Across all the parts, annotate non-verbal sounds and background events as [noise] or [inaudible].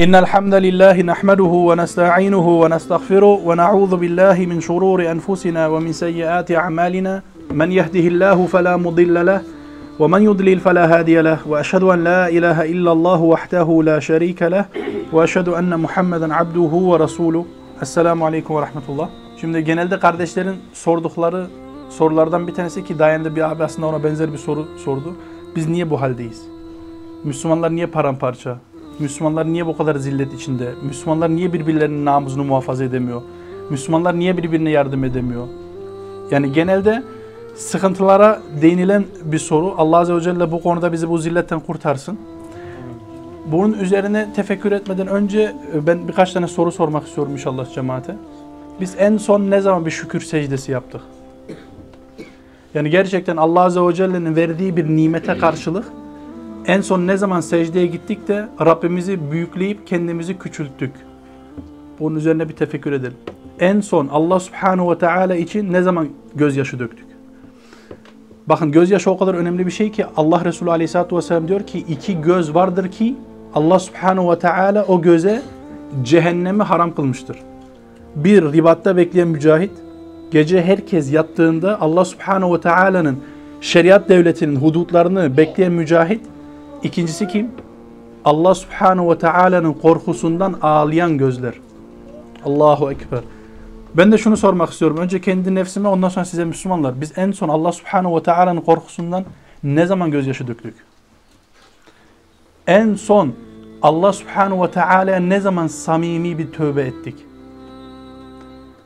إن الحمد لله نحمده ونستعينه ونستغفره ونعوذ بالله من شرور أنفسنا ومن سيئات أعمالنا من يهده الله فلا مضل له ومن يضلل فلا هادي له وأشهد أن لا إله إلا الله وحده لا شريك له وأشهد أن محمدا عبده ورسوله Esselamu Aleyküm ve Rahmetullah. Şimdi genelde kardeşlerin sordukları sorulardan bir tanesi ki dayandı bir abi aslında ona benzer bir soru sordu. Biz niye bu haldeyiz? Müslümanlar niye paramparça? Müslümanlar niye bu kadar zillet içinde? Müslümanlar niye birbirlerinin namusunu muhafaza edemiyor? Müslümanlar niye birbirine yardım edemiyor? Yani genelde sıkıntılara değinilen bir soru. Allah Azze ve Celle bu konuda bizi bu zilletten kurtarsın. Bunun üzerine tefekkür etmeden önce e, ben birkaç tane soru sormak istiyorum inşallah cemaate. Biz en son ne zaman bir şükür secdesi yaptık? Yani gerçekten Allah Azze ve Celle'nin verdiği bir nimete karşılık en son ne zaman secdeye gittik de Rabbimizi büyükleyip kendimizi küçülttük. Bunun üzerine bir tefekkür edelim. En son Allah Subhanahu ve Teala için ne zaman gözyaşı döktük? Bakın gözyaşı o kadar önemli bir şey ki Allah Resulü Aleyhisselatü Vesselam diyor ki iki göz vardır ki Allah Subhanahu ve Teala o göze cehennemi haram kılmıştır. Bir ribatta bekleyen mücahit, gece herkes yattığında Allah Subhanahu ve Teala'nın şeriat devletinin hudutlarını bekleyen mücahit. İkincisi kim? Allah Subhanahu ve Teala'nın korkusundan ağlayan gözler. Allahu Ekber. Ben de şunu sormak istiyorum. Önce kendi nefsime ondan sonra size Müslümanlar. Biz en son Allah Subhanahu ve Teala'nın korkusundan ne zaman gözyaşı döktük? En son Allah Subhanahu ve Teala'ya ne zaman samimi bir tövbe ettik?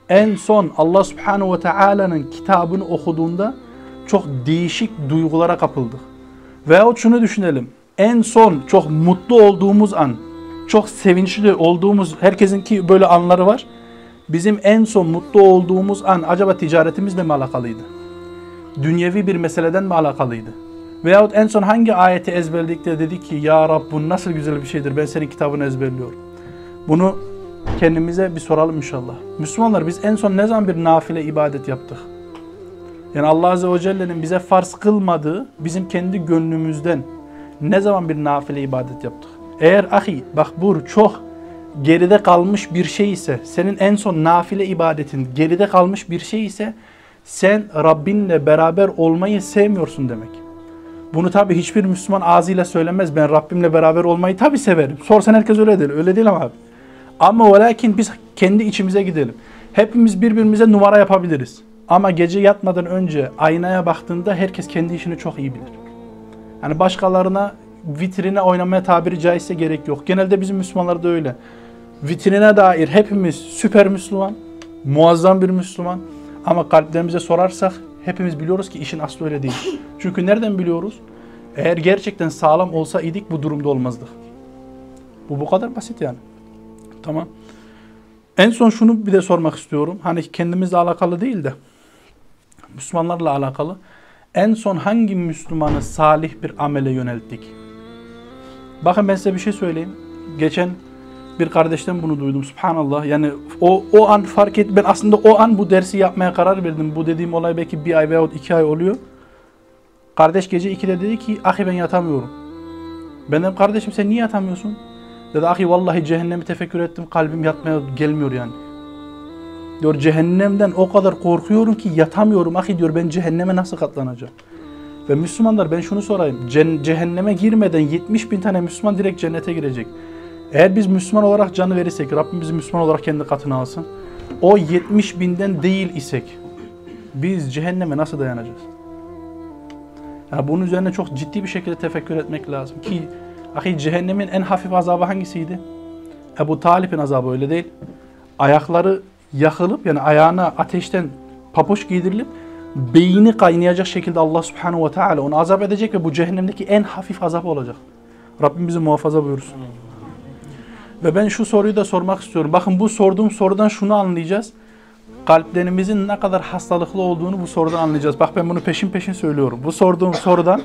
En son Allah Subhanahu ve Teala'nın kitabını okuduğunda çok değişik duygulara kapıldık. Veyahut şunu düşünelim. En son çok mutlu olduğumuz an, çok sevinçli olduğumuz, herkesinki böyle anları var. Bizim en son mutlu olduğumuz an acaba ticaretimizle mi alakalıydı? Dünyevi bir meseleden mi alakalıydı? Veyahut en son hangi ayeti ezberledik de dedik ki Ya Rab bu nasıl güzel bir şeydir ben senin kitabını ezberliyorum. Bunu kendimize bir soralım inşallah. Müslümanlar biz en son ne zaman bir nafile ibadet yaptık? Yani Allah Azze ve Celle'nin bize farz kılmadığı bizim kendi gönlümüzden ne zaman bir nafile ibadet yaptık? Eğer ahi bak bu çok geride kalmış bir şey ise, senin en son nafile ibadetin geride kalmış bir şey ise sen Rabbinle beraber olmayı sevmiyorsun demek. Bunu tabi hiçbir Müslüman ağzıyla söylemez. Ben Rabbimle beraber olmayı tabi severim. Sorsan herkes öyle değil. Öyle değil ama abi. Ama ve lakin biz kendi içimize gidelim. Hepimiz birbirimize numara yapabiliriz. Ama gece yatmadan önce aynaya baktığında herkes kendi işini çok iyi bilir. Yani başkalarına vitrine oynamaya tabiri caizse gerek yok. Genelde bizim Müslümanlarda öyle. Vitrine dair hepimiz süper Müslüman, muazzam bir Müslüman. Ama kalplerimize sorarsak hepimiz biliyoruz ki işin aslı öyle değil. [laughs] Çünkü nereden biliyoruz? Eğer gerçekten sağlam olsa idik bu durumda olmazdık. Bu bu kadar basit yani. Tamam. En son şunu bir de sormak istiyorum. Hani kendimizle alakalı değil de Müslümanlarla alakalı. En son hangi Müslümanı salih bir amele yönelttik? Bakın ben size bir şey söyleyeyim. Geçen bir kardeşten bunu duydum. Subhanallah. Yani o, o an fark et. Ben aslında o an bu dersi yapmaya karar verdim. Bu dediğim olay belki bir ay veyahut iki ay oluyor. Kardeş gece 2'de dedi ki ahi ben yatamıyorum. Ben dedim kardeşim sen niye yatamıyorsun? Dedi ahi vallahi cehennemi tefekkür ettim kalbim yatmaya gelmiyor yani. Diyor cehennemden o kadar korkuyorum ki yatamıyorum ahi diyor ben cehenneme nasıl katlanacağım? Ve Müslümanlar ben şunu sorayım. Cehenneme girmeden 70 bin tane Müslüman direkt cennete girecek. Eğer biz Müslüman olarak canı verirsek, Rabbim bizi Müslüman olarak kendi katına alsın. O 70 binden değil isek, biz cehenneme nasıl dayanacağız? Yani bunun üzerine çok ciddi bir şekilde tefekkür etmek lazım. Ki ahi cehennemin en hafif azabı hangisiydi? Ebu Talip'in azabı öyle değil. Ayakları yakılıp yani ayağına ateşten papuç giydirilip beyni kaynayacak şekilde Allah subhanahu ve teala onu azap edecek ve bu cehennemdeki en hafif azap olacak. Rabbim bizi muhafaza buyursun. Ve ben şu soruyu da sormak istiyorum. Bakın bu sorduğum sorudan şunu anlayacağız. Kalplerimizin ne kadar hastalıklı olduğunu bu sorudan anlayacağız. Bak ben bunu peşin peşin söylüyorum. Bu sorduğum sorudan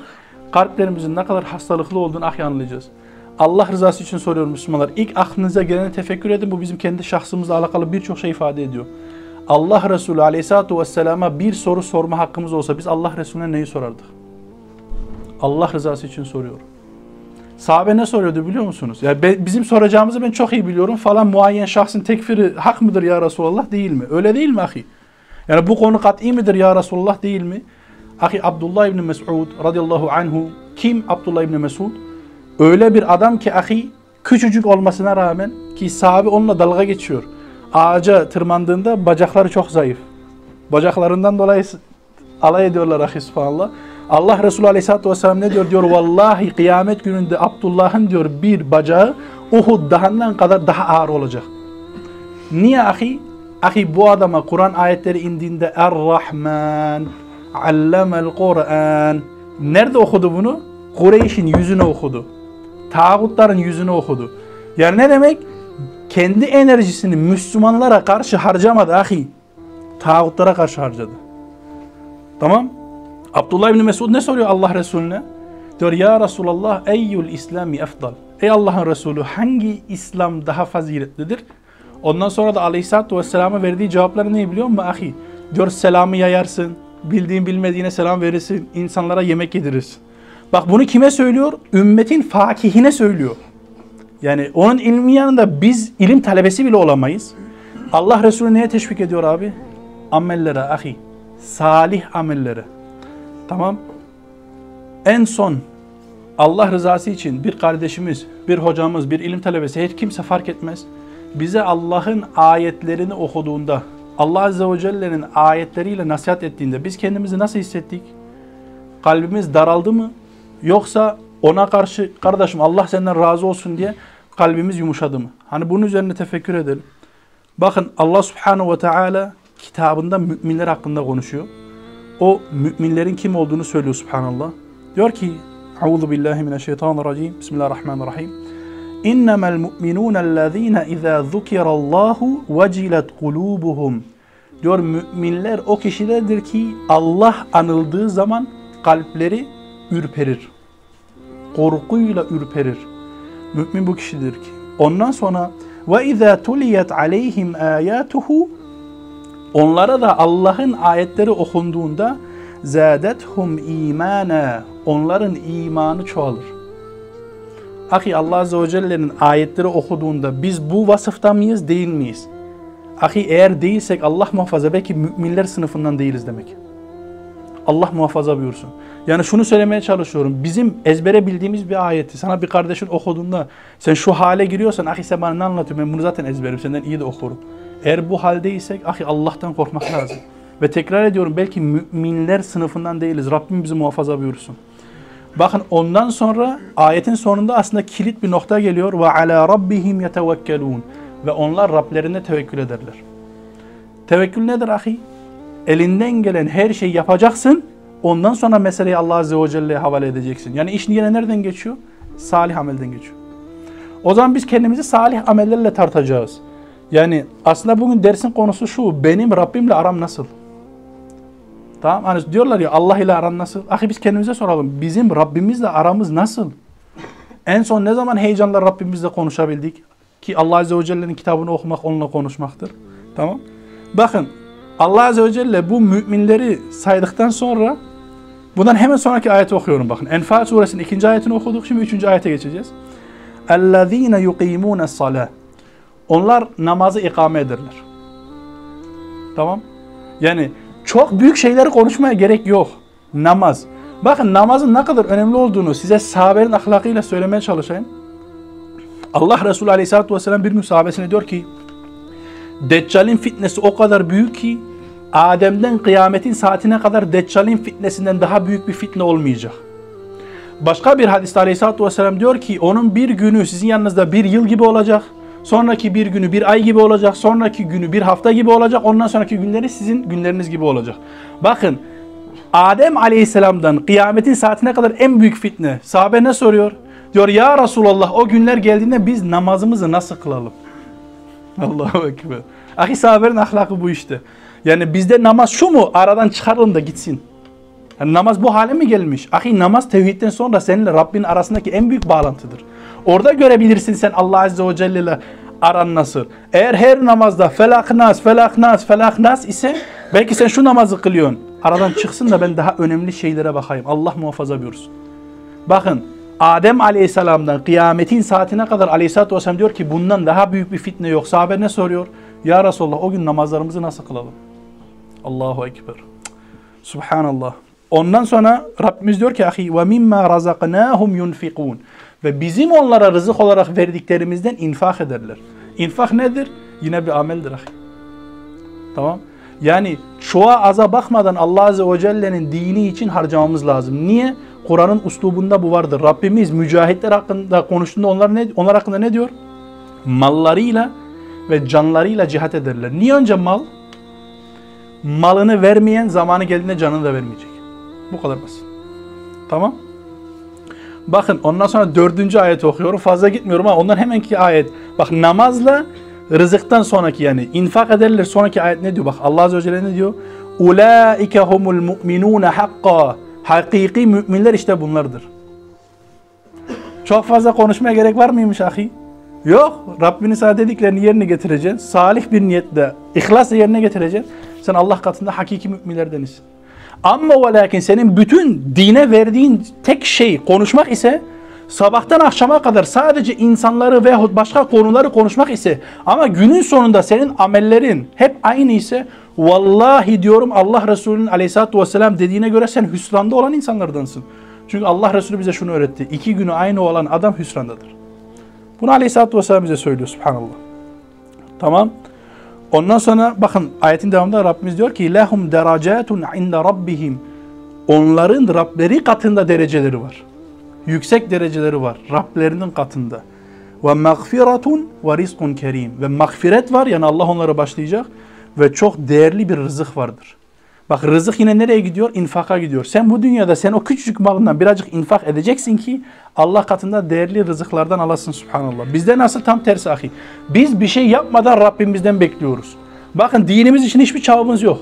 kalplerimizin ne kadar hastalıklı olduğunu ahi anlayacağız. Allah rızası için soruyorum Müslümanlar. İlk aklınıza geleni tefekkür edin. Bu bizim kendi şahsımızla alakalı birçok şey ifade ediyor. Allah Resulü Aleyhisselatü Vesselam'a bir soru sorma hakkımız olsa biz Allah Resulüne neyi sorardık? Allah rızası için soruyorum. Sahabe ne soruyordu biliyor musunuz? Ya be- bizim soracağımızı ben çok iyi biliyorum falan muayyen şahsın tekfiri hak mıdır ya Resulallah değil mi? Öyle değil mi ahi? Yani bu konu kat'i midir ya Resulallah değil mi? Ahi Abdullah İbni Mes'ud radıyallahu anhu kim Abdullah İbni Mes'ud? Öyle bir adam ki ahi küçücük olmasına rağmen ki sahabe onunla dalga geçiyor. Ağaca tırmandığında bacakları çok zayıf. Bacaklarından dolayı alay ediyorlar ahi subhanallah. Allah Resulü Aleyhisselatü Vesselam ne diyor? Diyor vallahi kıyamet gününde Abdullah'ın diyor bir bacağı Uhud dağından kadar daha ağır olacak. Niye ahi? Ahi bu adama Kur'an ayetleri indiğinde Er-Rahman allemel Kur'an Nerede okudu bunu? Kureyş'in yüzüne okudu. Tağutların yüzüne okudu. Yani ne demek? Kendi enerjisini Müslümanlara karşı harcamadı ahi. Tağutlara karşı harcadı. Tamam? Abdullah İbni Mesud ne soruyor Allah Resulüne? Diyor ya Resulallah eyyul İslami efdal. Ey Allah'ın Resulü hangi İslam daha faziletlidir? Ondan sonra da Aleyhisselatü Vesselam'a verdiği cevapları ne biliyor musun ahi? Diyor selamı yayarsın, bildiğin bilmediğine selam verirsin, insanlara yemek yedirirsin. Bak bunu kime söylüyor? Ümmetin fakihine söylüyor. Yani onun ilmi yanında biz ilim talebesi bile olamayız. Allah Resulü neye teşvik ediyor abi? Amellere ahi. Salih amellere. Tamam. En son Allah rızası için bir kardeşimiz, bir hocamız, bir ilim talebesi hiç kimse fark etmez. Bize Allah'ın ayetlerini okuduğunda, Allah Azze ve Celle'nin ayetleriyle nasihat ettiğinde biz kendimizi nasıl hissettik? Kalbimiz daraldı mı? Yoksa ona karşı kardeşim Allah senden razı olsun diye kalbimiz yumuşadı mı? Hani bunun üzerine tefekkür edelim. Bakın Allah Subhanahu ve Teala kitabında müminler hakkında konuşuyor. O müminlerin kim olduğunu söylüyor Subhanallah. Diyor ki Euzu billahi mineşşeytanirracim. Bismillahirrahmanirrahim. İnnemel mu'minun ellezine izâ zukirallahu vecilet kulubuhum. Diyor müminler o kişilerdir ki Allah anıldığı zaman kalpleri ürperir. Korkuyla ürperir. Mümin bu kişidir ki. Ondan sonra ve izâ tuliyet aleyhim âyâtuhu Onlara da Allah'ın ayetleri okunduğunda zâdethum imana onların imanı çoğalır. Ahi Allah Azze ve Celle'nin ayetleri okuduğunda biz bu vasıfta mıyız değil miyiz? Ahi eğer değilsek Allah muhafaza belki müminler sınıfından değiliz demek. Allah muhafaza buyursun. Yani şunu söylemeye çalışıyorum. Bizim ezbere bildiğimiz bir ayeti sana bir kardeşin okuduğunda sen şu hale giriyorsan ahi sen bana ne anlatıyorsun ben bunu zaten ezberim senden iyi de okurum. Eğer bu haldeysek ahi Allah'tan korkmak lazım. Ve tekrar ediyorum belki müminler sınıfından değiliz. Rabbim bizi muhafaza buyursun. Bakın ondan sonra ayetin sonunda aslında kilit bir nokta geliyor. Ve ala rabbihim yetevekkelun. Ve onlar Rablerine tevekkül ederler. Tevekkül nedir ahi? Elinden gelen her şeyi yapacaksın. Ondan sonra meseleyi Allah Azze ve Celle'ye havale edeceksin. Yani iş yine nereden geçiyor? Salih amelden geçiyor. O zaman biz kendimizi salih amellerle tartacağız. Yani aslında bugün dersin konusu şu. Benim Rabbimle aram nasıl? Tamam hani diyorlar ya Allah ile aran nasıl? Ahi biz kendimize soralım. Bizim Rabbimizle aramız nasıl? En son ne zaman heyecanla Rabbimizle konuşabildik? Ki Allah Azze ve Celle'nin kitabını okumak onunla konuşmaktır. Tamam. Bakın Allah Azze ve Celle bu müminleri saydıktan sonra bundan hemen sonraki ayeti okuyorum bakın. Enfal suresinin ikinci ayetini okuduk. Şimdi üçüncü ayete geçeceğiz. اَلَّذ۪ينَ يُقِيمُونَ الصَّلَاةِ onlar namazı ikame ederler. Tamam. Yani çok büyük şeyleri konuşmaya gerek yok. Namaz. Bakın namazın ne kadar önemli olduğunu size sahabenin ahlakıyla söylemeye çalışayım. Allah Resulü Aleyhisselatü Vesselam bir gün sahabesine diyor ki Deccal'in fitnesi o kadar büyük ki Adem'den kıyametin saatine kadar Deccal'in fitnesinden daha büyük bir fitne olmayacak. Başka bir hadiste Aleyhisselatü Vesselam diyor ki onun bir günü sizin yanınızda bir yıl gibi olacak. Sonraki bir günü bir ay gibi olacak. Sonraki günü bir hafta gibi olacak. Ondan sonraki günleri sizin günleriniz gibi olacak. Bakın Adem Aleyhisselam'dan kıyametin saatine kadar en büyük fitne. Sahabe ne soruyor? Diyor ya Resulallah o günler geldiğinde biz namazımızı nasıl kılalım? [laughs] Allahu Ekber. Ahi sahabenin ahlakı bu işte. Yani bizde namaz şu mu? Aradan çıkaralım da gitsin. Yani namaz bu hale mi gelmiş? Ahi namaz tevhidden sonra seninle Rabbin arasındaki en büyük bağlantıdır. Orada görebilirsin sen Allah Azze ve Celle ile aran nasıl. Eğer her namazda felak nas, felak nas, felak nas ise belki sen şu namazı kılıyorsun. Aradan çıksın da ben daha önemli şeylere bakayım. Allah muhafaza buyursun. Bakın Adem Aleyhisselam'dan kıyametin saatine kadar Aleyhisselatü Vesselam diyor ki bundan daha büyük bir fitne yok. Sahabe ne soruyor? Ya Resulallah o gün namazlarımızı nasıl kılalım? Allahu Ekber. Subhanallah. Ondan sonra Rabbimiz diyor ki ahi ve mimma razaknahum yunfikun ve bizim onlara rızık olarak verdiklerimizden infak ederler. İnfak nedir? Yine bir ameldir ahi. Tamam? Yani çoğa aza bakmadan Allah Azze ve Celle'nin dini için harcamamız lazım. Niye? Kur'an'ın uslubunda bu vardır. Rabbimiz mücahitler hakkında konuştuğunda onlar ne onlar hakkında ne diyor? Mallarıyla ve canlarıyla cihat ederler. Niye önce mal? Malını vermeyen zamanı geldiğinde canını da vermeyecek. Bu kadar basit. Tamam? Bakın ondan sonra dördüncü ayet okuyorum. Fazla gitmiyorum ama ondan hemenki ayet. Bak namazla rızıktan sonraki yani infak ederler sonraki ayet ne diyor? Bak Allah Azze ve Celle ne diyor? Ulaike humul mu'minune hakka. Hakiki müminler işte bunlardır. Çok fazla konuşmaya gerek var mıymış ahi? Yok. Rabbinin sana dediklerini yerine getireceksin. Salih bir niyetle, ihlasla yerine getireceksin. Sen Allah katında hakiki müminlerdeniz. Ama ve lakin senin bütün dine verdiğin tek şey konuşmak ise sabahtan akşama kadar sadece insanları veyahut başka konuları konuşmak ise ama günün sonunda senin amellerin hep aynı ise vallahi diyorum Allah Resulü'nün aleyhissalatü vesselam dediğine göre sen hüsranda olan insanlardansın. Çünkü Allah Resulü bize şunu öğretti. İki günü aynı olan adam hüsrandadır. Bunu aleyhissalatü vesselam bize söylüyor subhanallah. Tamam. Ondan sonra bakın ayetin devamında Rabbimiz diyor ki lehum derecatun inde rabbihim. Onların Rableri katında dereceleri var. Yüksek dereceleri var Rablerinin katında. Ve mağfiretun ve rizkun. Ve mağfiret var yani Allah onları başlayacak ve çok değerli bir rızık vardır. Bak rızık yine nereye gidiyor? İnfaka gidiyor. Sen bu dünyada sen o küçücük malından birazcık infak edeceksin ki Allah katında değerli rızıklardan alasın subhanallah. Bizde nasıl tam tersi ahi. Biz bir şey yapmadan Rabbimizden bekliyoruz. Bakın dinimiz için hiçbir çabamız yok.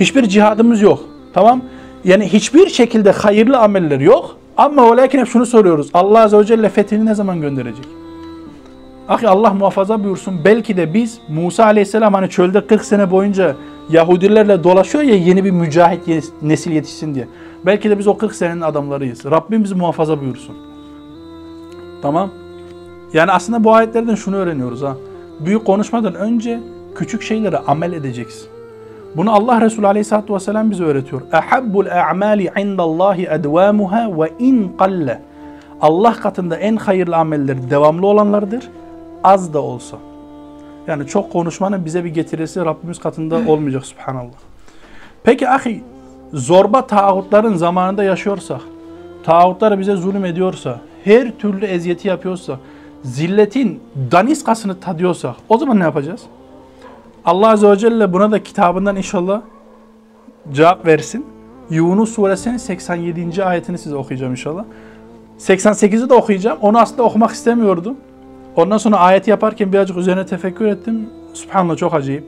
Hiçbir cihadımız yok. Tamam? Yani hiçbir şekilde hayırlı ameller yok. Ama o hep şunu soruyoruz. Allah Azze ve Celle fethini ne zaman gönderecek? Ahi Allah muhafaza buyursun. Belki de biz Musa Aleyhisselam hani çölde 40 sene boyunca Yahudilerle dolaşıyor ya yeni bir mücahit nesil yetişsin diye. Belki de biz o 40 senenin adamlarıyız. Rabbim bizi muhafaza buyursun. Tamam. Yani aslında bu ayetlerden şunu öğreniyoruz ha. Büyük konuşmadan önce küçük şeylere amel edeceksin. Bunu Allah Resulü Aleyhisselatü Vesselam bize öğretiyor. Ehabbul a'mali indallahi edvamuha ve in qalle. Allah katında en hayırlı ameller devamlı olanlardır. Az da olsa. Yani çok konuşmanın bize bir getirisi Rabbimiz katında olmayacak subhanallah. Peki ahi zorba tağutların zamanında yaşıyorsak, tağutlar bize zulüm ediyorsa, her türlü eziyeti yapıyorsa, zilletin daniskasını tadıyorsak o zaman ne yapacağız? Allah Azze ve Celle buna da kitabından inşallah cevap versin. Yunus suresinin 87. ayetini size okuyacağım inşallah. 88'i de okuyacağım. Onu aslında okumak istemiyordum. Ondan sonra ayeti yaparken birazcık üzerine tefekkür ettim. Subhanallah çok acayip.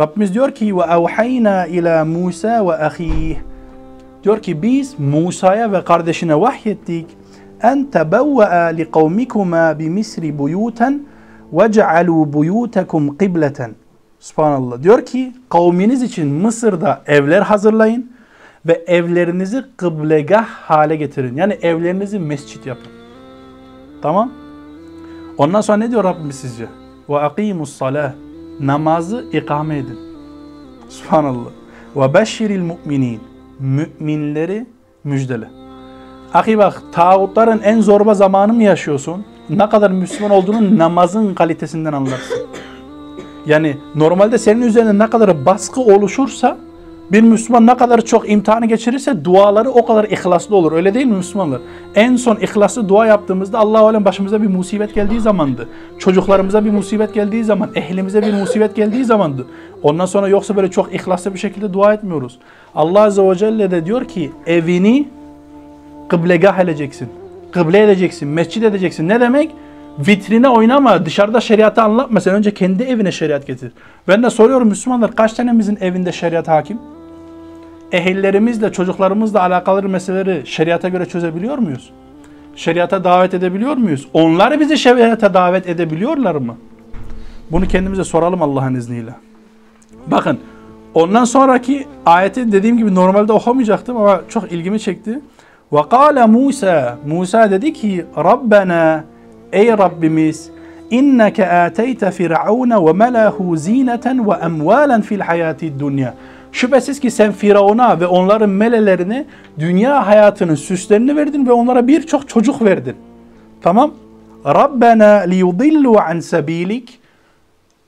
Rabbimiz diyor ki ve evhayna ila Musa ve ahih. Diyor ki biz Musa'ya ve kardeşine vahyettik. En tebevve'a li kavmikuma bi Misri buyuten ve cealu buyutekum kıbleten. Subhanallah. Diyor ki kavminiz için Mısır'da evler hazırlayın ve evlerinizi kıblegah hale getirin. Yani evlerinizi mescit yapın. Tamam? Ondan sonra ne diyor Rabbimiz sizce? Ve akimus salah. Namazı ikame edin. Subhanallah. Ve beşşiril mu'minin. Müminleri müjdele. Ahi bak tağutların en zorba zamanı mı yaşıyorsun? Ne kadar Müslüman olduğunu namazın kalitesinden anlarsın. Yani normalde senin üzerinde ne kadar baskı oluşursa bir Müslüman ne kadar çok imtihanı geçirirse duaları o kadar ihlaslı olur. Öyle değil mi Müslümanlar? En son ihlaslı dua yaptığımızda Allah alem başımıza bir musibet geldiği zamandı. Çocuklarımıza bir musibet geldiği zaman, ehlimize bir musibet geldiği zamandı. Ondan sonra yoksa böyle çok ihlaslı bir şekilde dua etmiyoruz. Allah Azze ve Celle de diyor ki evini kıblegah edeceksin. Kıble edeceksin, mescid edeceksin. Ne demek? Vitrine oynama, dışarıda şeriatı anlatma. Sen önce kendi evine şeriat getir. Ben de soruyorum Müslümanlar kaç tanemizin evinde şeriat hakim? Ehillerimizle, çocuklarımızla alakalı meseleleri şeriata göre çözebiliyor muyuz? Şeriata davet edebiliyor muyuz? Onlar bizi şeriata davet edebiliyorlar mı? Bunu kendimize soralım Allah'ın izniyle. Bakın ondan sonraki ayeti dediğim gibi normalde okumayacaktım ama çok ilgimi çekti. Kâle Musa, Musa dedi ki Rabbena, ey Rabbimiz, inneke âteyte firavune ve melahu zineten ve emvalen fil hayati dünya. Şüphesiz ki sen Firavun'a ve onların melelerine dünya hayatının süslerini verdin ve onlara birçok çocuk verdin. Tamam? Rabbena liyudillu an sabilik.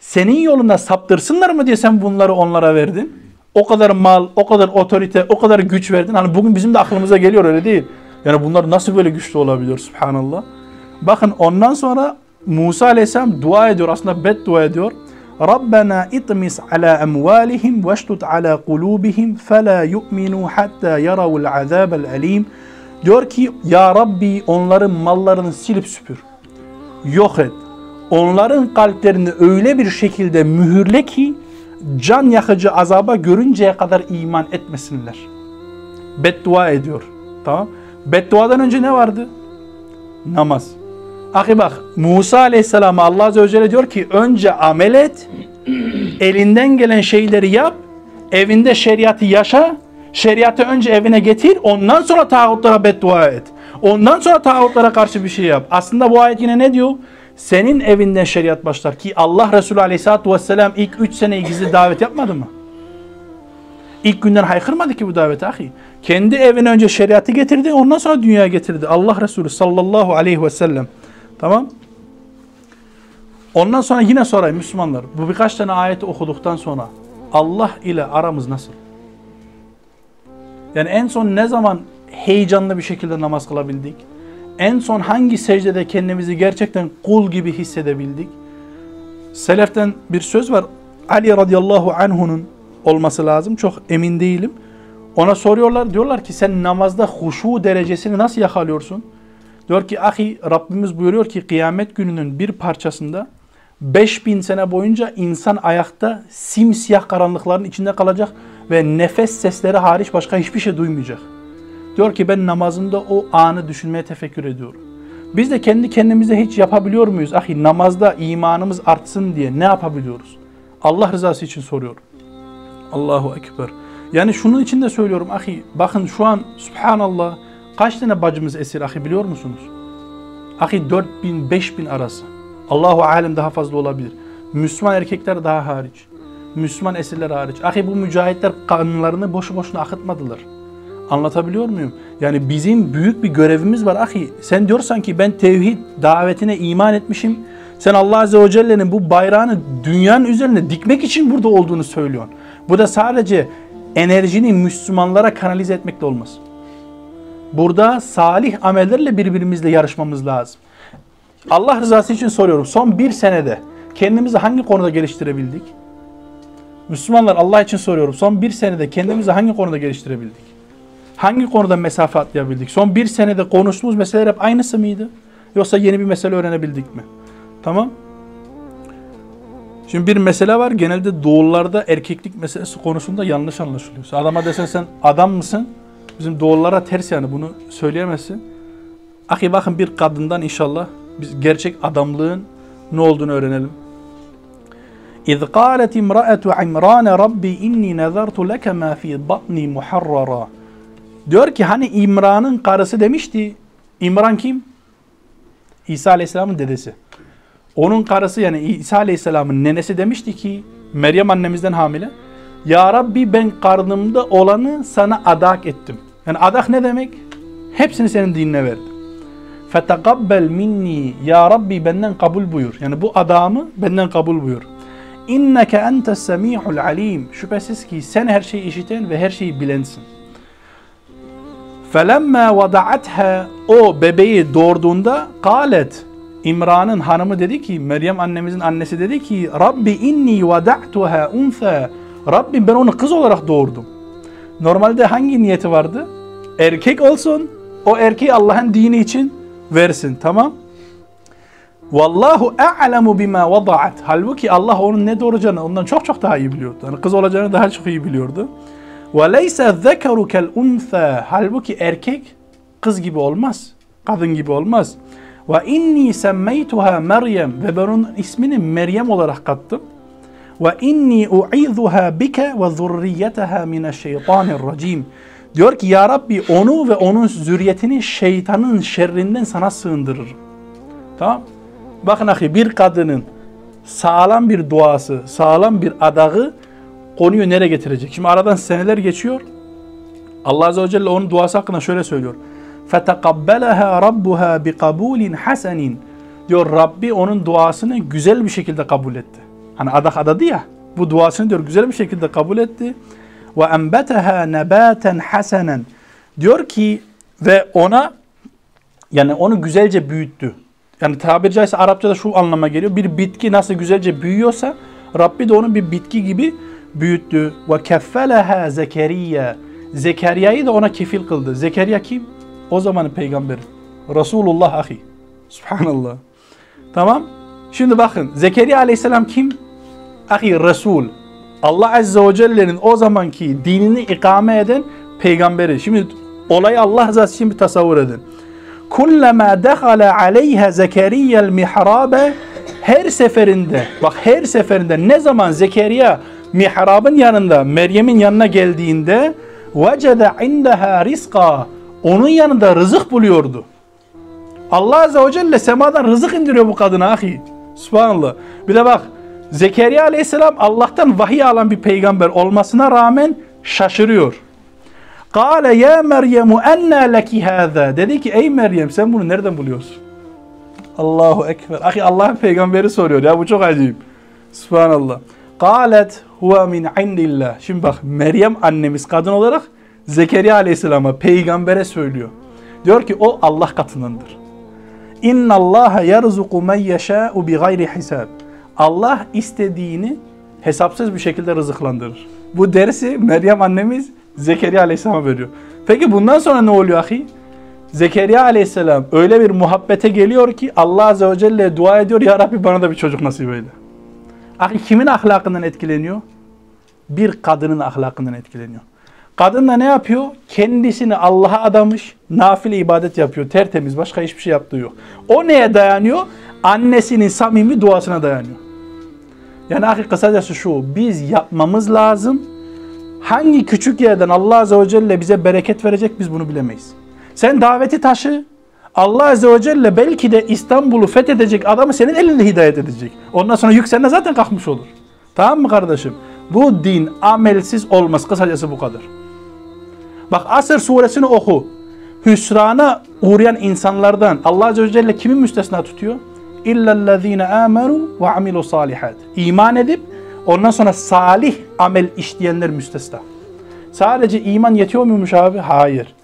Senin yoluna saptırsınlar mı diye sen bunları onlara verdin. O kadar mal, o kadar otorite, o kadar güç verdin. Hani bugün bizim de aklımıza geliyor öyle değil. Yani bunlar nasıl böyle güçlü olabiliyor subhanallah. Bakın ondan sonra Musa aleyhisselam dua ediyor aslında beddua ediyor. Rabbena itmis ala emvalihim veştut ala kulubihim fela yu'minu hatta yaravul azabel alim. Diyor ki ya Rabbi onların mallarını silip süpür. Yok et. Onların kalplerini öyle bir şekilde mühürle ki can yakıcı azaba görünceye kadar iman etmesinler. Beddua ediyor. Tamam. Bedduadan önce ne vardı? Namaz. Ahi bak Musa Aleyhisselam'a Allah Azze ve Celle diyor ki önce amel et, elinden gelen şeyleri yap, evinde şeriatı yaşa, şeriatı önce evine getir, ondan sonra tağutlara beddua et. Ondan sonra tağutlara karşı bir şey yap. Aslında bu ayet yine ne diyor? Senin evinden şeriat başlar ki Allah Resulü Aleyhisselatü Vesselam ilk 3 sene gizli davet yapmadı mı? İlk günden haykırmadı ki bu daveti ahi. Kendi evine önce şeriatı getirdi, ondan sonra dünyaya getirdi. Allah Resulü sallallahu aleyhi ve sellem. Tamam. Ondan sonra yine sorayım Müslümanlar. Bu birkaç tane ayeti okuduktan sonra Allah ile aramız nasıl? Yani en son ne zaman heyecanlı bir şekilde namaz kılabildik? En son hangi secdede kendimizi gerçekten kul gibi hissedebildik? Seleften bir söz var. Ali radıyallahu anhu'nun olması lazım. Çok emin değilim. Ona soruyorlar. Diyorlar ki sen namazda huşu derecesini nasıl yakalıyorsun? Diyor ki ahi Rabbimiz buyuruyor ki kıyamet gününün bir parçasında 5000 sene boyunca insan ayakta simsiyah karanlıkların içinde kalacak ve nefes sesleri hariç başka hiçbir şey duymayacak. Diyor ki ben namazımda o anı düşünmeye tefekkür ediyorum. Biz de kendi kendimize hiç yapabiliyor muyuz? Ahi namazda imanımız artsın diye ne yapabiliyoruz? Allah rızası için soruyorum. Allahu Ekber. Yani şunun için de söylüyorum ahi. Bakın şu an subhanallah kaç tane bacımız esir ahi biliyor musunuz? Ahi 4000 5000 arası. Allahu alem daha fazla olabilir. Müslüman erkekler daha hariç. Müslüman esirler hariç. Ahi bu mücahitler kanlarını boşu boşuna akıtmadılar. Anlatabiliyor muyum? Yani bizim büyük bir görevimiz var ahi. Sen diyorsan ki ben tevhid davetine iman etmişim. Sen Allah Azze ve Celle'nin bu bayrağını dünyanın üzerine dikmek için burada olduğunu söylüyorsun. Bu da sadece enerjini Müslümanlara kanalize etmekle olmaz. Burada salih amellerle birbirimizle yarışmamız lazım. Allah rızası için soruyorum. Son bir senede kendimizi hangi konuda geliştirebildik? Müslümanlar Allah için soruyorum. Son bir senede kendimizi hangi konuda geliştirebildik? Hangi konuda mesafe atlayabildik? Son bir senede konuştuğumuz meseleler hep aynısı mıydı? Yoksa yeni bir mesele öğrenebildik mi? Tamam. Şimdi bir mesele var. Genelde doğullarda erkeklik meselesi konusunda yanlış anlaşılıyor. Adama desen sen adam mısın? Bizim doğrulara ters yani bunu söyleyemezsin. Ahi bakın bir kadından inşallah biz gerçek adamlığın ne olduğunu öğrenelim. İz qalet imra'atu İmran Rabbi inni nazartu leke ma fi batni muharrara. Diyor ki hani İmran'ın karısı demişti. İmran kim? İsa Aleyhisselam'ın dedesi. Onun karısı yani İsa Aleyhisselam'ın nenesi demişti ki Meryem annemizden hamile. Ya Rabbi ben karnımda olanı sana adak ettim. Yani adak ne demek? Hepsini senin dinine verdim. Fetekabbel minni ya Rabbi benden kabul buyur. Yani bu adamı benden kabul buyur. İnneke entes semihul alim. Şüphesiz ki sen her şeyi işiten ve her şeyi bilensin. Felemma vada'atha o bebeği doğurduğunda kalet İmran'ın hanımı dedi ki Meryem annemizin annesi dedi ki Rabbi inni vada'tuha unsa Rabbi ben onu kız olarak doğurdum. Normalde hangi niyeti vardı? Erkek olsun o erkeği Allah'ın dini için versin tamam. Vallahu a'lemu bima vada'at. Halbuki Allah onun ne doğuracağını ondan çok çok daha iyi biliyordu. Yani kız olacağını daha çok iyi biliyordu. Ve leyse zekeru kel unsa. Halbuki erkek kız gibi olmaz. Kadın gibi olmaz. Ve inni semmeytuha Meryem ve ben onun ismini Meryem olarak kattım. Ve inni u'izuha bike ve zurriyeteha mineşşeytanirracim. Diyor ki ya Rabbi onu ve onun zürriyetini şeytanın şerrinden sana sığındırırım. Tamam. Bakın ahi bir kadının sağlam bir duası, sağlam bir adağı konuyu nereye getirecek? Şimdi aradan seneler geçiyor. Allah Azze ve Celle onun duası hakkında şöyle söylüyor. فَتَقَبَّلَهَا رَبُّهَا بِقَبُولٍ حَسَنٍ Diyor Rabbi onun duasını güzel bir şekilde kabul etti. Hani adak adadı ya. Bu duasını diyor güzel bir şekilde kabul etti. Ve enbeteha nebaten hasenen. Diyor ki ve ona yani onu güzelce büyüttü. Yani tabiri caizse Arapçada şu anlama geliyor. Bir bitki nasıl güzelce büyüyorsa Rabbi de onu bir bitki gibi büyüttü. Ve keffeleha Zekeriya. Zekeriya'yı da ona kefil kıldı. Zekeriya kim? O zamanın peygamberi. Resulullah ahi. Subhanallah. Tamam. Şimdi bakın Zekeriya aleyhisselam kim? Ahi Resul. Allah Azze ve Celle'nin o zamanki dinini ikame eden peygamberi. Şimdi olayı Allah rızası için bir tasavvur edin. Kullama dakhala aleyha Zekeriya'l mihrabe her seferinde bak her seferinde ne zaman Zekeriya mihrabın yanında Meryem'in yanına geldiğinde vecede indaha rizqa onun yanında rızık buluyordu. Allah Azze ve Celle semadan rızık indiriyor bu kadına ahi. Subhanallah. Bir de bak Zekeriya aleyhisselam Allah'tan vahiy alan bir peygamber olmasına rağmen şaşırıyor. Kale ya Meryem enna leki hâzâ. Dedi ki ey Meryem sen bunu nereden buluyorsun? Allahu Ekber. Ahi Allah'ın peygamberi soruyor ya bu çok acayip. Subhanallah. Kalet huve min indillah. Şimdi bak Meryem annemiz kadın olarak Zekeriya aleyhisselama peygambere söylüyor. Diyor ki o Allah katındandır. İnna Allah yerzuku men yeşâ'u bi gayri hisab. Allah istediğini hesapsız bir şekilde rızıklandırır. Bu dersi Meryem annemiz Zekeriya aleyhisselama veriyor. Peki bundan sonra ne oluyor ahi? Zekeriya aleyhisselam öyle bir muhabbete geliyor ki Allah azze ve celle dua ediyor ya Rabbi bana da bir çocuk nasip eyle. Ahi kimin ahlakından etkileniyor? Bir kadının ahlakından etkileniyor. Kadın da ne yapıyor? Kendisini Allah'a adamış, nafile ibadet yapıyor. Tertemiz, başka hiçbir şey yaptığı yok. O neye dayanıyor? Annesinin samimi duasına dayanıyor. Yani ahi kısacası şu, biz yapmamız lazım. Hangi küçük yerden Allah Azze ve Celle bize bereket verecek biz bunu bilemeyiz. Sen daveti taşı, Allah Azze ve Celle belki de İstanbul'u fethedecek adamı senin elinde hidayet edecek. Ondan sonra yük sende zaten kalkmış olur. Tamam mı kardeşim? Bu din amelsiz olmaz. Kısacası bu kadar. Bak Asr suresini oku. Hüsrana uğrayan insanlardan Allah Azze ve Celle kimi müstesna tutuyor? İllellezine amenu ve amilu salihat. İman edip ondan sonra salih amel işleyenler müstesna. Sadece iman yetiyor muymuş abi? Hayır.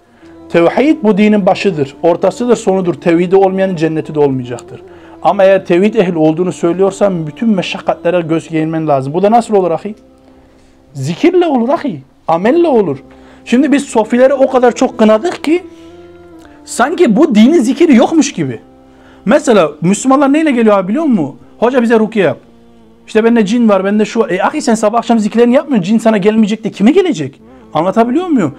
Tevhid bu dinin başıdır, ortasıdır, sonudur. Tevhidi olmayanın cenneti de olmayacaktır. Ama eğer tevhid ehli olduğunu söylüyorsan bütün meşakkatlere göz yeğmen lazım. Bu da nasıl olur ahi? Zikirle olur ahi. Amelle olur. Şimdi biz sofileri o kadar çok kınadık ki sanki bu dinin zikiri yokmuş gibi. Mesela Müslümanlar neyle geliyor abi biliyor musun? Hoca bize rukiye yap. İşte bende cin var, bende şu. E ahi sen sabah akşam zikirlerini yapmıyorsun. Cin sana gelmeyecek de kime gelecek? Anlatabiliyor muyum?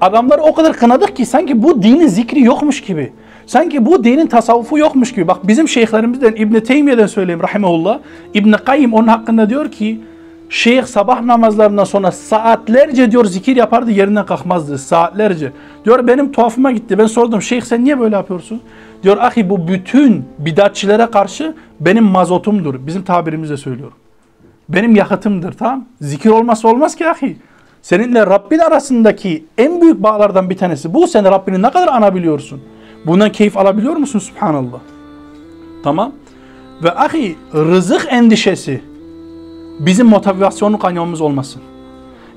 Adamları o kadar kınadık ki sanki bu dinin zikri yokmuş gibi. Sanki bu dinin tasavvufu yokmuş gibi. Bak bizim şeyhlerimizden İbn Teymiye'den söyleyeyim rahimehullah. İbn Kayyim onun hakkında diyor ki Şeyh sabah namazlarından sonra saatlerce diyor zikir yapardı yerinden kalkmazdı saatlerce. Diyor benim tuhafıma gitti. Ben sordum şeyh sen niye böyle yapıyorsun? Diyor ahi bu bütün bidatçilere karşı benim mazotumdur. Bizim tabirimizle söylüyorum. Benim yakıtımdır tamam. Zikir olmazsa olmaz ki ahi. Seninle Rabbin arasındaki en büyük bağlardan bir tanesi. Bu sen Rabbini ne kadar anabiliyorsun? Bundan keyif alabiliyor musun? Subhanallah. Tamam. Ve ahi rızık endişesi bizim motivasyonlu kaynağımız olmasın.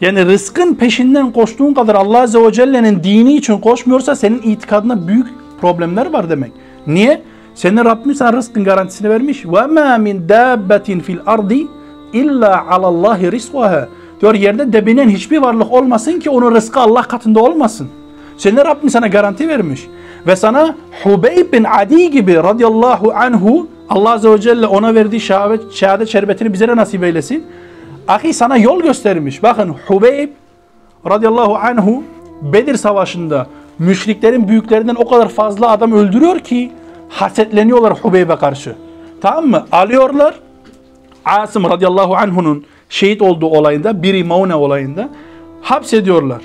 Yani rızkın peşinden koştuğun kadar Allah Azze ve Celle'nin dini için koşmuyorsa senin itikadında büyük problemler var demek. Niye? Senin Rabbin sana rızkın garantisini vermiş. وَمَا مِنْ دَابَّةٍ فِي الْأَرْضِ اِلَّا عَلَى اللّٰهِ رِزْقَهَا Diyor yerde debinen hiçbir varlık olmasın ki onun rızkı Allah katında olmasın. Senin Rabbin sana garanti vermiş. Ve sana Hubeyb bin Adi gibi radıyallahu anhu Allah Azze ve Celle ona verdiği şehadet, şehadet şerbetini bize de nasip eylesin. Ahi sana yol göstermiş. Bakın Hubeyb radıyallahu anhu Bedir Savaşı'nda müşriklerin büyüklerinden o kadar fazla adam öldürüyor ki hasetleniyorlar Hubeyb'e karşı. Tamam mı? Alıyorlar. Asım radıyallahu anhu'nun şehit olduğu olayında, biri Maune olayında hapsediyorlar.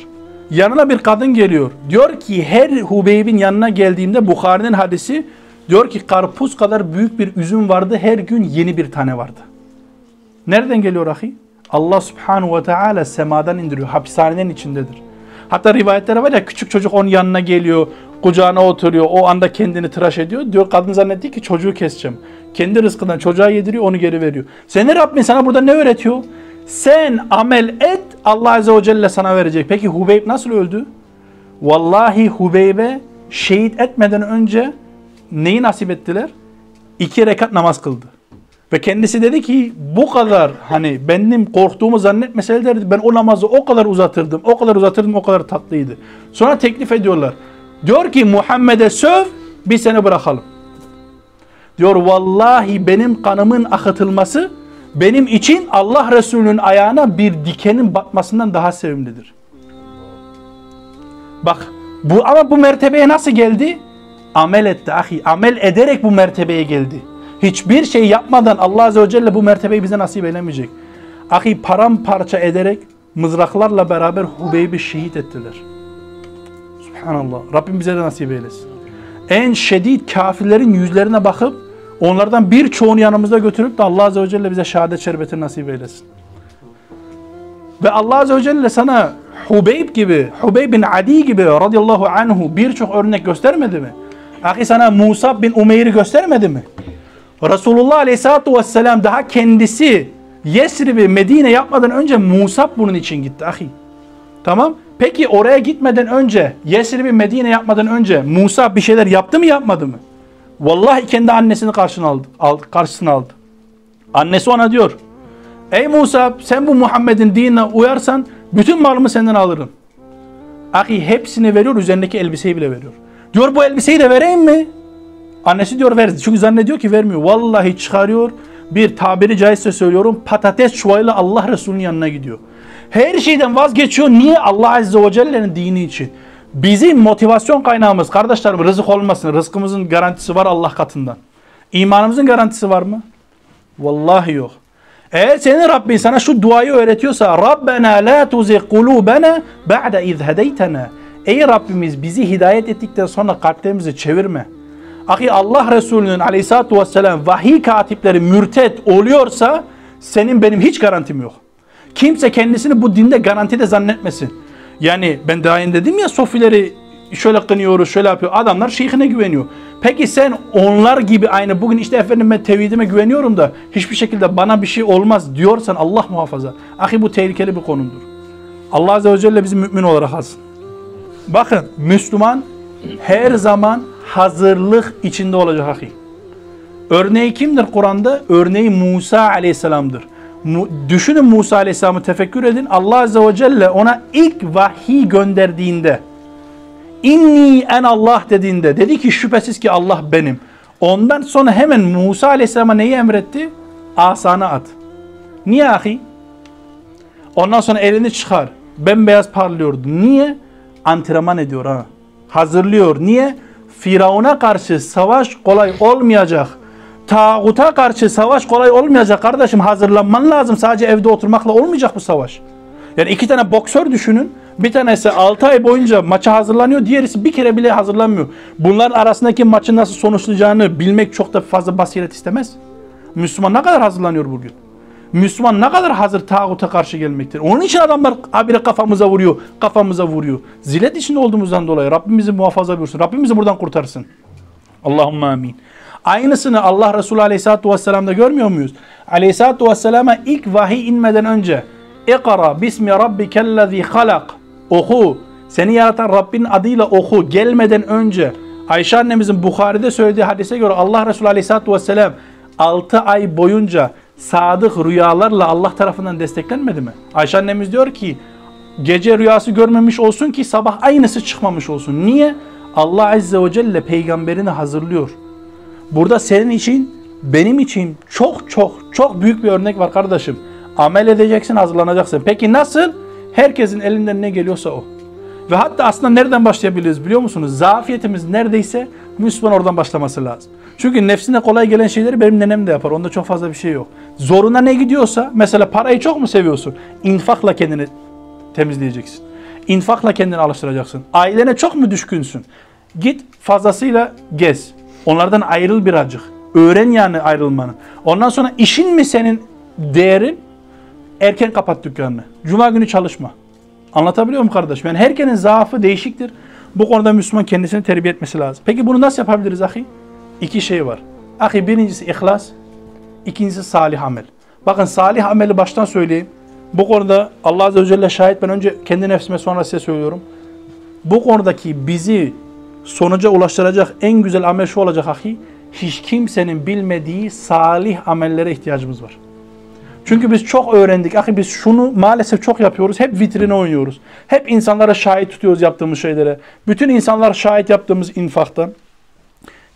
Yanına bir kadın geliyor. Diyor ki her Hubeyb'in yanına geldiğimde Bukhari'nin hadisi diyor ki karpuz kadar büyük bir üzüm vardı. Her gün yeni bir tane vardı. Nereden geliyor ahi? Allah subhanahu ve teala semadan indiriyor. Hapishanenin içindedir. Hatta rivayetlere var ya küçük çocuk onun yanına geliyor. Kucağına oturuyor. O anda kendini tıraş ediyor. Diyor kadın zannetti ki çocuğu keseceğim. Kendi rızkından çocuğa yediriyor onu geri veriyor. Senin Rabbin sana burada ne öğretiyor? Sen amel et Allah Azze ve Celle sana verecek. Peki Hubeyb nasıl öldü? Vallahi Hubeyb'e şehit etmeden önce neyi nasip ettiler? İki rekat namaz kıldı. Ve kendisi dedi ki bu kadar hani benim korktuğumu zannetmeseler dedi ben o namazı o kadar uzatırdım, o kadar uzatırdım, o kadar tatlıydı. Sonra teklif ediyorlar. Diyor ki Muhammed'e söv bir sene bırakalım. Diyor vallahi benim kanımın akıtılması benim için Allah Resulü'nün ayağına bir dikenin batmasından daha sevimlidir. Bak bu ama bu mertebeye nasıl geldi? Amel etti ahi. Amel ederek bu mertebeye geldi. Hiçbir şey yapmadan Allah Azze ve Celle bu mertebeyi bize nasip eylemeyecek. Ahi paramparça ederek mızraklarla beraber Hubeyb'i şehit ettiler. Subhanallah. Rabbim bize de nasip eylesin. En şiddet kafirlerin yüzlerine bakıp onlardan birçoğunu yanımızda götürüp de Allah Azze ve Celle bize şehadet şerbetini nasip eylesin. Ve Allah Azze ve Celle sana Hubeyb gibi, Hubeyb bin Adi gibi radıyallahu anhu birçok örnek göstermedi mi? Ahi sana Musa bin Umeyr'i göstermedi mi? Resulullah Aleyhisselatü Vesselam daha kendisi Yesrib'i Medine yapmadan önce Musab bunun için gitti ahi. Tamam. Peki oraya gitmeden önce Yesrib'i Medine yapmadan önce Musa bir şeyler yaptı mı yapmadı mı? Vallahi kendi annesini karşına aldı, aldı, karşısına aldı. Annesi ona diyor. Ey Musa sen bu Muhammed'in dinine uyarsan bütün malımı senden alırım. Ahi hepsini veriyor üzerindeki elbiseyi bile veriyor. Diyor bu elbiseyi de vereyim mi? Annesi diyor ver. Çünkü zannediyor ki vermiyor. Vallahi çıkarıyor. Bir tabiri caizse söylüyorum. Patates çuvalıyla Allah Resulü'nün yanına gidiyor. Her şeyden vazgeçiyor. Niye? Allah Azze ve Celle'nin dini için. Bizim motivasyon kaynağımız kardeşlerim rızık olmasın. Rızkımızın garantisi var Allah katından. İmanımızın garantisi var mı? Vallahi yok. Eğer senin Rabbin sana şu duayı öğretiyorsa Rabbena la tuzi kulubena ba'de iz hedeytena. Ey Rabbimiz bizi hidayet ettikten sonra kalplerimizi çevirme. Ahi Allah Resulü'nün aleyhissalatü vesselam vahiy katipleri mürtet oluyorsa senin benim hiç garantim yok. Kimse kendisini bu dinde garantide zannetmesin. Yani ben daha önce dedim ya sofileri şöyle kınıyoruz, şöyle yapıyor. Adamlar şeyhine güveniyor. Peki sen onlar gibi aynı bugün işte efendim ben tevhidime güveniyorum da hiçbir şekilde bana bir şey olmaz diyorsan Allah muhafaza. Ahi bu tehlikeli bir konumdur. Allah Azze ve Celle bizi mümin olarak alsın. Bakın Müslüman her zaman hazırlık içinde olacak ahi. Örneği kimdir Kur'an'da? Örneği Musa aleyhisselamdır. Düşünün Musa aleyhisselamı tefekkür edin. Allah azze ve celle ona ilk vahiy gönderdiğinde inni en Allah dediğinde dedi ki şüphesiz ki Allah benim. Ondan sonra hemen Musa aleyhisselama neyi emretti? Asana at. Niye ahi? Ondan sonra elini çıkar. Bembeyaz parlıyordu. Niye? Antrenman ediyor ha. Hazırlıyor. Niye? Firavun'a karşı savaş kolay olmayacak. Tağuta karşı savaş kolay olmayacak kardeşim. Hazırlanman lazım. Sadece evde oturmakla olmayacak bu savaş. Yani iki tane boksör düşünün. Bir tanesi 6 ay boyunca maça hazırlanıyor. Diğerisi bir kere bile hazırlanmıyor. Bunların arasındaki maçın nasıl sonuçlayacağını bilmek çok da fazla basiret istemez. Müslüman ne kadar hazırlanıyor bugün? Müslüman ne kadar hazır tağuta karşı gelmektir. Onun için adamlar abire kafamıza vuruyor, kafamıza vuruyor. Zilet içinde olduğumuzdan dolayı Rabbimizi muhafaza buyursun. Rabbimizi buradan kurtarsın. Allahümme amin. Aynısını Allah Resulü Aleyhisselatü Vesselam'da görmüyor muyuz? Aleyhisselatü Vesselam'a ilk vahiy inmeden önce İkra bismi rabbikellezi halak Oku. Seni yaratan Rabbin adıyla oku. Gelmeden önce Ayşe annemizin Bukhari'de söylediği hadise göre Allah Resulü Aleyhisselatü Vesselam 6 ay boyunca sadık rüyalarla Allah tarafından desteklenmedi mi? Ayşe annemiz diyor ki gece rüyası görmemiş olsun ki sabah aynısı çıkmamış olsun. Niye? Allah Azze ve Celle peygamberini hazırlıyor. Burada senin için, benim için çok çok çok büyük bir örnek var kardeşim. Amel edeceksin, hazırlanacaksın. Peki nasıl? Herkesin elinden ne geliyorsa o. Ve hatta aslında nereden başlayabiliriz biliyor musunuz? Zafiyetimiz neredeyse Müslüman oradan başlaması lazım. Çünkü nefsine kolay gelen şeyleri benim nenem de yapar. Onda çok fazla bir şey yok. Zoruna ne gidiyorsa mesela parayı çok mu seviyorsun? İnfakla kendini temizleyeceksin. infakla kendini alıştıracaksın. Ailene çok mu düşkünsün? Git fazlasıyla gez. Onlardan ayrıl birazcık. Öğren yani ayrılmanı. Ondan sonra işin mi senin değerin? Erken kapat dükkanını. Cuma günü çalışma. Anlatabiliyor muyum kardeşim? Yani herkesin zaafı değişiktir. Bu konuda Müslüman kendisini terbiye etmesi lazım. Peki bunu nasıl yapabiliriz ahi? İki şey var. Ahi birincisi ihlas, ikincisi salih amel. Bakın salih ameli baştan söyleyeyim. Bu konuda Allah Azze ve Celle şahit ben önce kendi nefsime sonra size söylüyorum. Bu konudaki bizi sonuca ulaştıracak en güzel amel şu olacak ahi. Hiç kimsenin bilmediği salih amellere ihtiyacımız var. Çünkü biz çok öğrendik. Ahi biz şunu maalesef çok yapıyoruz. Hep vitrine oynuyoruz. Hep insanlara şahit tutuyoruz yaptığımız şeylere. Bütün insanlar şahit yaptığımız infaktan.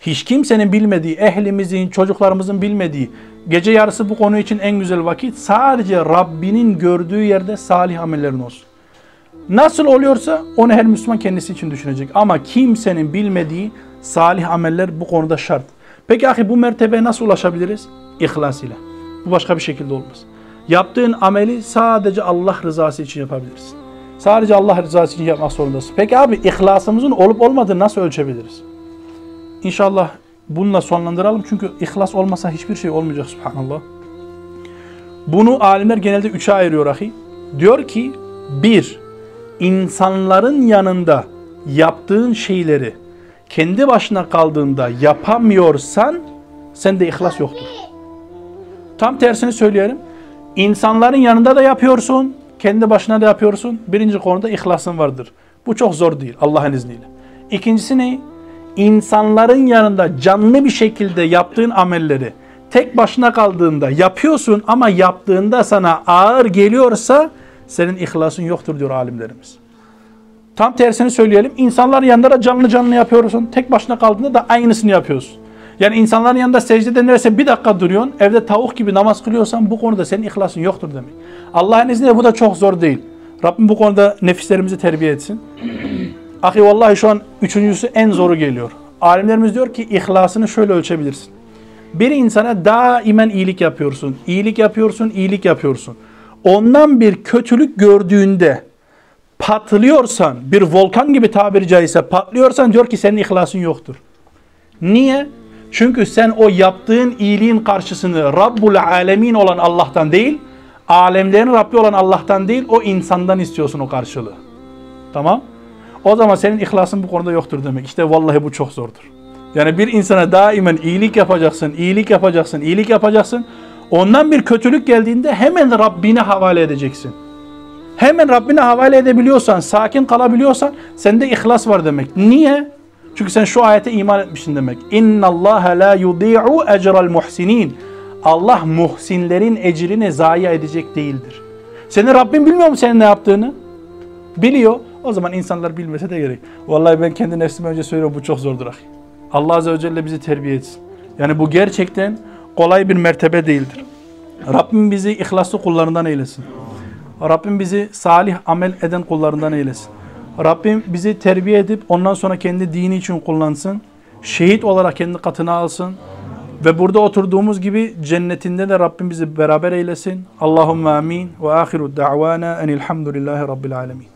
Hiç kimsenin bilmediği, ehlimizin, çocuklarımızın bilmediği, gece yarısı bu konu için en güzel vakit sadece Rabbinin gördüğü yerde salih amellerin olsun. Nasıl oluyorsa onu her Müslüman kendisi için düşünecek. Ama kimsenin bilmediği salih ameller bu konuda şart. Peki ahi bu mertebeye nasıl ulaşabiliriz? İhlas ile. Bu başka bir şekilde olmaz. Yaptığın ameli sadece Allah rızası için yapabilirsin. Sadece Allah rızası için yapmak zorundasın. Peki abi ihlasımızın olup olmadığını nasıl ölçebiliriz? İnşallah bununla sonlandıralım. Çünkü ihlas olmasa hiçbir şey olmayacak subhanallah. Bunu alimler genelde üçe ayırıyor ahi. Diyor ki bir, insanların yanında yaptığın şeyleri kendi başına kaldığında yapamıyorsan sende ihlas yoktur. Tam tersini söyleyelim. İnsanların yanında da yapıyorsun, kendi başına da yapıyorsun. Birinci konuda ihlasın vardır. Bu çok zor değil Allah'ın izniyle. İkincisi ne? İnsanların yanında canlı bir şekilde yaptığın amelleri tek başına kaldığında yapıyorsun ama yaptığında sana ağır geliyorsa senin ihlasın yoktur diyor alimlerimiz. Tam tersini söyleyelim. İnsanların yanında da canlı canlı yapıyorsun. Tek başına kaldığında da aynısını yapıyorsun. Yani insanların yanında secdede neredeyse bir dakika duruyorsun. Evde tavuk gibi namaz kılıyorsan bu konuda senin ihlasın yoktur demek. Allah'ın izniyle bu da çok zor değil. Rabbim bu konuda nefislerimizi terbiye etsin. [clears throat] Ahi vallahi şu an üçüncüsü en zoru geliyor. Alimlerimiz diyor ki ihlasını şöyle ölçebilirsin. Bir insana daimen iyilik yapıyorsun, iyilik yapıyorsun, iyilik yapıyorsun. Ondan bir kötülük gördüğünde patlıyorsan, bir volkan gibi tabiri caizse patlıyorsan diyor ki senin ihlasın yoktur. Niye? Çünkü sen o yaptığın iyiliğin karşısını Rabbul Alemin olan Allah'tan değil, alemlerin Rabbi olan Allah'tan değil, o insandan istiyorsun o karşılığı. Tamam? O zaman senin ihlasın bu konuda yoktur demek. İşte vallahi bu çok zordur. Yani bir insana daimen iyilik yapacaksın, iyilik yapacaksın, iyilik yapacaksın. Ondan bir kötülük geldiğinde hemen Rabbine havale edeceksin. Hemen Rabbine havale edebiliyorsan, sakin kalabiliyorsan sende ihlas var demek. Niye? Çünkü sen şu ayete iman etmişsin demek. İnna Allah la yudi'u ecral muhsinin. Allah muhsinlerin ecrini zayi edecek değildir. Seni Rabbin bilmiyor mu senin ne yaptığını? Biliyor. O zaman insanlar bilmese de gerek. Vallahi ben kendi nefsime önce söylüyorum bu çok zordur. Allah Azze ve Celle bizi terbiye etsin. Yani bu gerçekten kolay bir mertebe değildir. Rabbim bizi ihlaslı kullarından eylesin. Rabbim bizi salih amel eden kullarından eylesin. Rabbim bizi terbiye edip ondan sonra kendi dini için kullansın. Şehit olarak kendi katına alsın. Ve burada oturduğumuz gibi cennetinde de Rabbim bizi beraber eylesin. Allahümme amin ve ahiru da'vana enilhamdülillahi rabbil alemin.